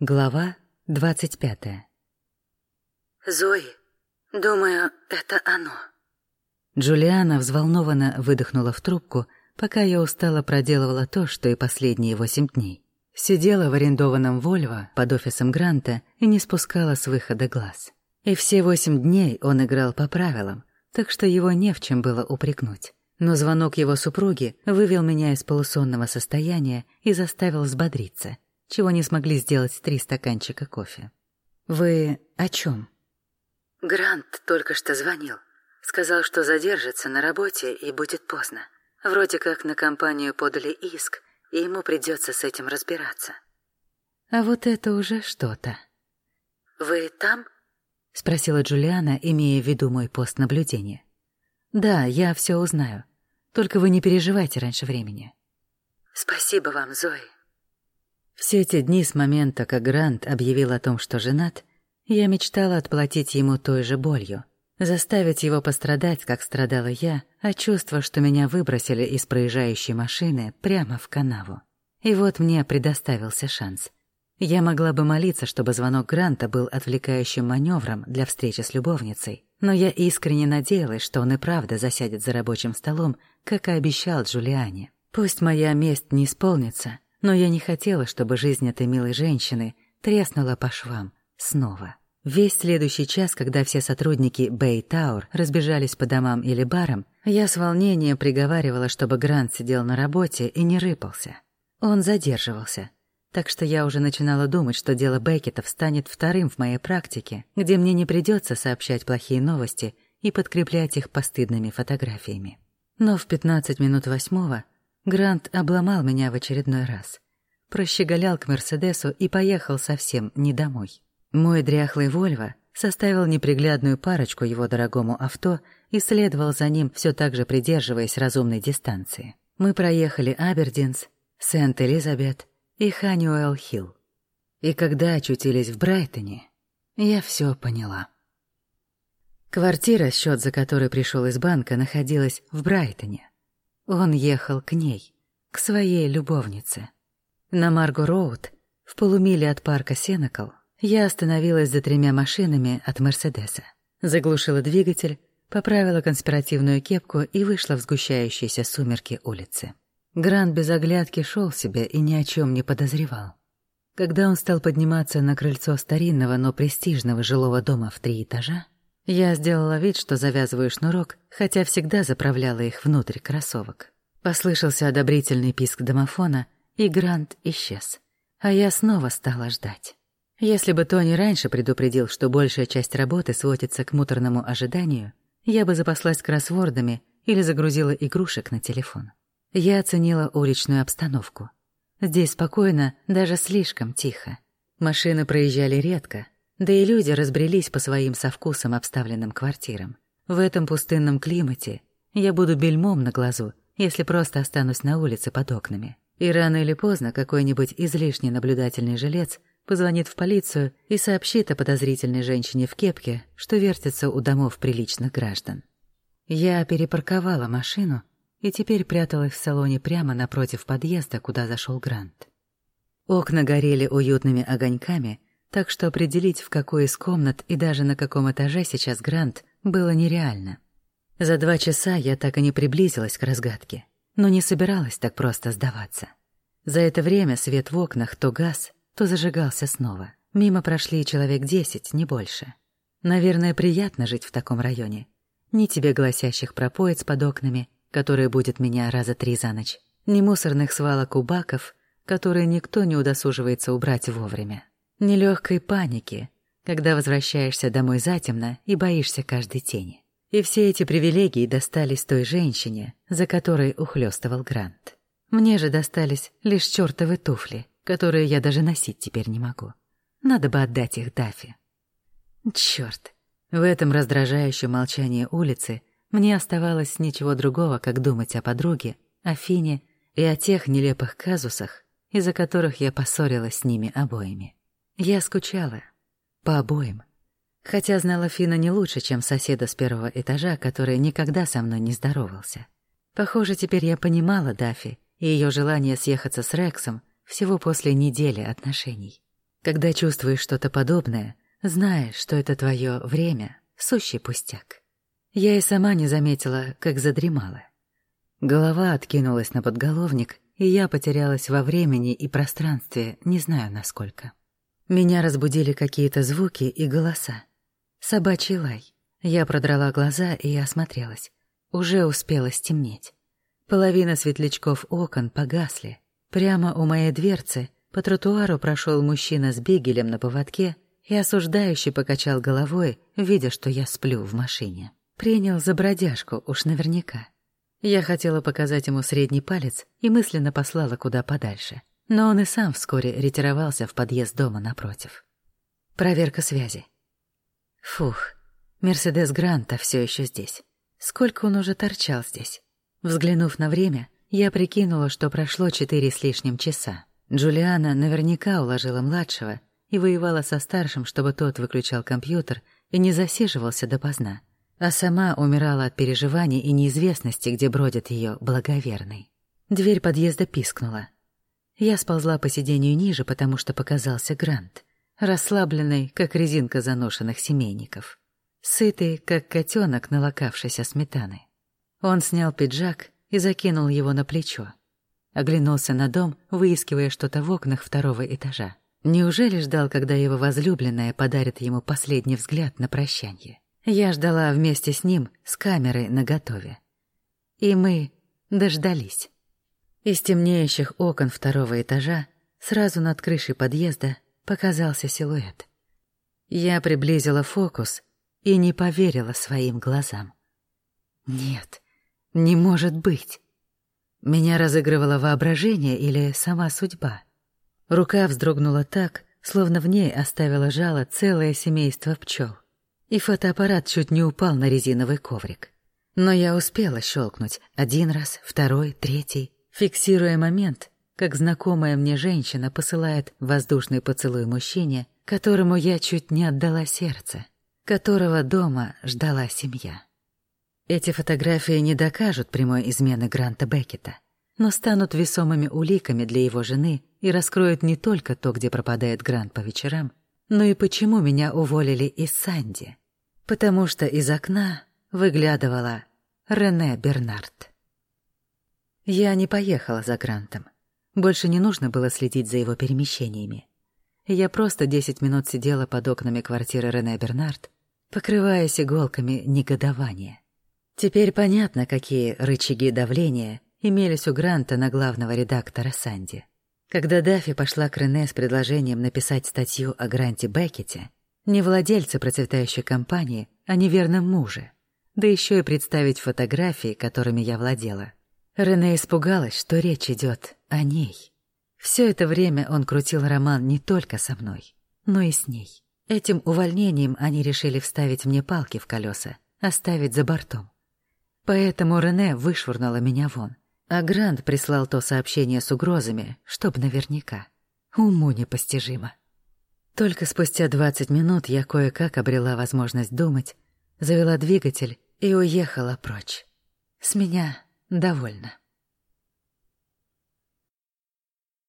Глава двадцать пятая. «Зои, думаю, это оно». Джулиана взволнованно выдохнула в трубку, пока я устало проделывала то, что и последние восемь дней. Сидела в арендованном «Вольво» под офисом Гранта и не спускала с выхода глаз. И все восемь дней он играл по правилам, так что его не в чем было упрекнуть. Но звонок его супруги вывел меня из полусонного состояния и заставил взбодриться — чего не смогли сделать три стаканчика кофе. «Вы о чем? «Грант только что звонил. Сказал, что задержится на работе и будет поздно. Вроде как на компанию подали иск, и ему придется с этим разбираться». «А вот это уже что-то». «Вы там?» — спросила Джулиана, имея в виду мой пост наблюдения. «Да, я все узнаю. Только вы не переживайте раньше времени». «Спасибо вам, Зои. Все эти дни с момента, как Грант объявил о том, что женат, я мечтала отплатить ему той же болью, заставить его пострадать, как страдала я, а чувство, что меня выбросили из проезжающей машины прямо в канаву. И вот мне предоставился шанс. Я могла бы молиться, чтобы звонок Гранта был отвлекающим маневром для встречи с любовницей, но я искренне надеялась, что он и правда засядет за рабочим столом, как и обещал Джулиане. Пусть моя месть не исполнится, но я не хотела, чтобы жизнь этой милой женщины треснула по швам снова. Весь следующий час, когда все сотрудники Бэй Тауэр разбежались по домам или барам, я с волнением приговаривала, чтобы Грант сидел на работе и не рыпался. Он задерживался. Так что я уже начинала думать, что дело Беккетов станет вторым в моей практике, где мне не придется сообщать плохие новости и подкреплять их постыдными фотографиями. Но в 15 минут восьмого Грант обломал меня в очередной раз. Прощеголял к Мерседесу и поехал совсем не домой. Мой дряхлый Вольво составил неприглядную парочку его дорогому авто и следовал за ним, все так же придерживаясь разумной дистанции. Мы проехали Абердинс, Сент-Элизабет и Ханюэлл-Хилл. И когда очутились в Брайтоне, я все поняла. Квартира, счет за которой пришел из банка, находилась в Брайтоне. Он ехал к ней, к своей любовнице. На Марго-Роуд, в полумиле от парка Сенекал, я остановилась за тремя машинами от Мерседеса. Заглушила двигатель, поправила конспиративную кепку и вышла в сгущающиеся сумерки улицы. Грант без оглядки шел себе и ни о чем не подозревал. Когда он стал подниматься на крыльцо старинного, но престижного жилого дома в три этажа, я сделала вид, что завязываю шнурок, хотя всегда заправляла их внутрь кроссовок. Послышался одобрительный писк домофона, и Грант исчез. А я снова стала ждать. Если бы Тони раньше предупредил, что большая часть работы сводится к муторному ожиданию, я бы запаслась кроссвордами или загрузила игрушек на телефон. Я оценила уличную обстановку. Здесь спокойно, даже слишком тихо. Машины проезжали редко, да и люди разбрелись по своим со вкусом обставленным квартирам. В этом пустынном климате я буду бельмом на глазу, если просто останусь на улице под окнами. И рано или поздно какой-нибудь излишне наблюдательный жилец позвонит в полицию и сообщит о подозрительной женщине в кепке, что вертится у домов приличных граждан. Я перепарковала машину и теперь пряталась в салоне прямо напротив подъезда, куда зашел Грант. Окна горели уютными огоньками, так что определить, в какой из комнат и даже на каком этаже сейчас Грант, было нереально. За два часа я так и не приблизилась к разгадке, но не собиралась так просто сдаваться. За это время свет в окнах то гас, то зажигался снова. Мимо прошли человек десять, не больше. Наверное, приятно жить в таком районе. Ни тебе гласящих пропоиц под окнами, которые будет меня раза три за ночь, ни мусорных свалок у баков, которые никто не удосуживается убрать вовремя нелегкой паники, когда возвращаешься домой затемно и боишься каждой тени. И все эти привилегии достались той женщине, за которой ухлёстывал Грант. Мне же достались лишь чёртовы туфли, которые я даже носить теперь не могу. Надо бы отдать их Дафи. Чёрт. В этом раздражающем молчании улицы мне оставалось ничего другого, как думать о подруге, о Фине и о тех нелепых казусах, из-за которых я поссорилась с ними обоими. Я скучала. По обоим. Хотя знала Фина не лучше, чем соседа с первого этажа, который никогда со мной не здоровался. Похоже, теперь я понимала Дафи и ее желание съехаться с Рексом всего после недели отношений. Когда чувствуешь что-то подобное, знаешь, что это твое время, сущий пустяк. Я и сама не заметила, как задремала. Голова откинулась на подголовник, и я потерялась во времени и пространстве, не знаю насколько. Меня разбудили какие-то звуки и голоса. Собачий лай. Я продрала глаза и осмотрелась. Уже успело стемнеть. Половина светлячков окон погасли. Прямо у моей дверцы по тротуару прошел мужчина с бегелем на поводке и осуждающе покачал головой, видя, что я сплю в машине. Принял за бродяжку, уж наверняка. Я хотела показать ему средний палец и мысленно послала куда подальше. Но он и сам вскоре ретировался в подъезд дома напротив. Проверка связи. Фух, Мерседес Гранта все еще здесь. Сколько он уже торчал здесь? Взглянув на время, я прикинула, что прошло четыре с лишним часа. Джулиана наверняка уложила младшего и воевала со старшим, чтобы тот выключал компьютер и не засиживался допоздна, а сама умирала от переживаний и неизвестности, где бродит ее благоверный. Дверь подъезда пискнула. Я сползла по сиденью ниже, потому что показался Грант, расслабленный, как резинка заношенных семейников, сытый, как котенок, налокавшийся сметаны. Он снял пиджак и закинул его на плечо. Оглянулся на дом, выискивая что-то в окнах второго этажа. Неужели ждал, когда его возлюбленная подарит ему последний взгляд на прощанье? Я ждала вместе с ним с камерой наготове. И мы дождались. Из темнеющих окон второго этажа сразу над крышей подъезда показался силуэт. Я приблизила фокус и не поверила своим глазам. Нет, не может быть. Меня разыгрывало воображение или сама судьба. Рука вздрогнула так, словно в ней оставила жало целое семейство пчел. И фотоаппарат чуть не упал на резиновый коврик. Но я успела щелкнуть один раз, второй, третий, фиксируя момент, как знакомая мне женщина посылает воздушный поцелуй мужчине, которому я чуть не отдала сердце, которого дома ждала семья. Эти фотографии не докажут прямой измены Гранта Беккета, но станут весомыми уликами для его жены и раскроют не только то, где пропадает Грант по вечерам, но и почему меня уволили из Санди. Потому что из окна выглядывала Рене Бернард. Я не поехала за Грантом. Больше не нужно было следить за его перемещениями. Я просто десять минут сидела под окнами квартиры Рене Бернард, покрываясь иголками негодования. Теперь понятно, какие рычаги давления имелись у Гранта на главного редактора Санди. Когда Даффи пошла к Рене с предложением написать статью о Гранте Беккете, не владельце процветающей компании, а неверном муже, да еще и представить фотографии, которыми я владела. Рене испугалась, что речь идет о ней. Все это время он крутил роман не только со мной, но и с ней. Этим увольнением они решили вставить мне палки в колеса, оставить за бортом. Поэтому Рене вышвырнула меня вон. А Грант прислал то сообщение с угрозами, чтоб наверняка. Уму непостижимо. Только спустя двадцать минут я кое-как обрела возможность думать, завела двигатель и уехала прочь. С меня довольно.